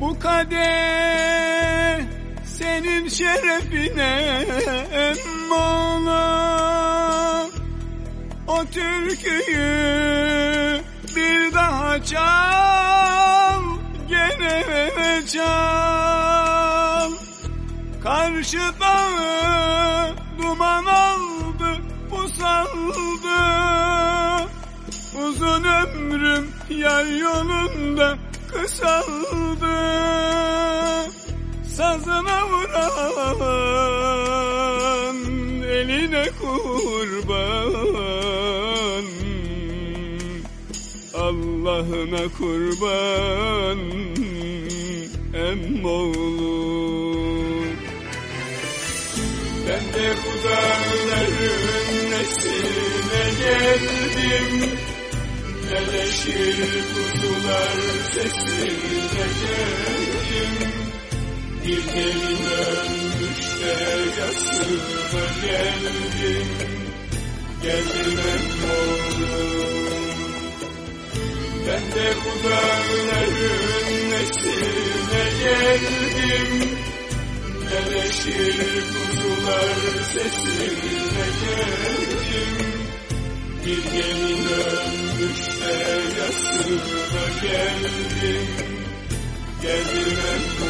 bu kader senin şerefine emmola O türküyü bir daha çal Gene çal. Karşı dağı duman aldı pusaldı. Uzun ömrüm yar yolunda kısaldı Sazına vuran eline kurban. Allah'ına kurban emmoğlu Ben de bu dağların nesline geldim. Eleşir kuzular sesine geldim Bir gelin ölmüş de geldim Geldim emmoğlu ben de bu dağların nesine geldim Eleşir kuzular sesine geldim Bir gelin ölmüş de geldim Geldim emmoğlu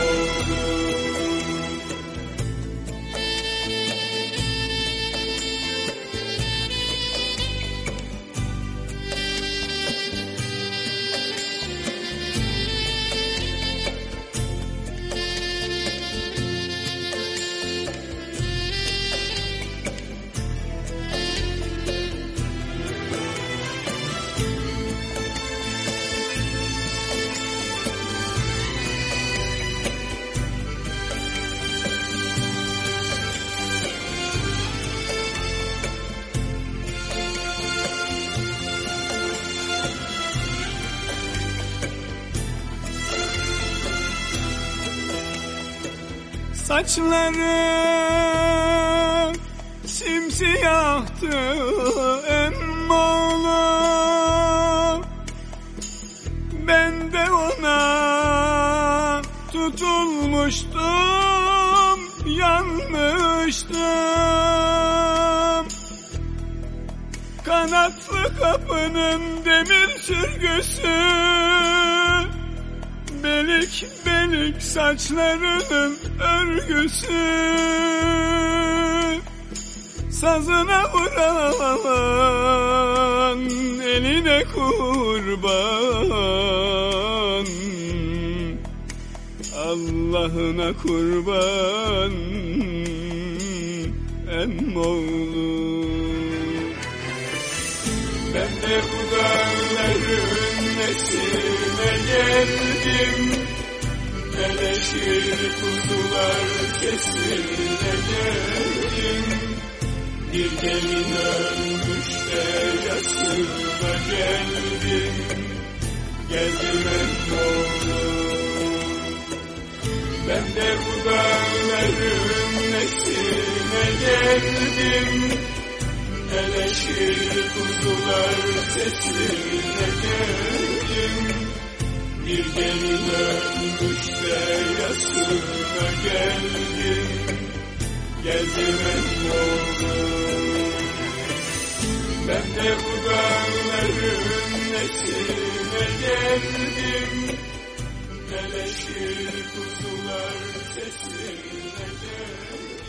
Saçları simsiyahtı emmoğlu Ben de ona tutulmuştum yanmıştım. Kanatlı kapının demir sürgüsü Belik belik saçlarının örgüsü. Sazına vuran eline kurban. Allah'ına kurban emmoğlu Ben de bu dağların nesine geldim Eleşir kuzular sesine geldim. Bir gelin ölmüş de yasına geldim Geldim emmoğlu Ben de bu dağların nesine geldim. Eleşir kuzular sesine geldim Bir gelin ölmüş de yasına geldim Geldim emmoğlu Ben de bu dağların nesine geldim. Eleşir kuzular sesine geldim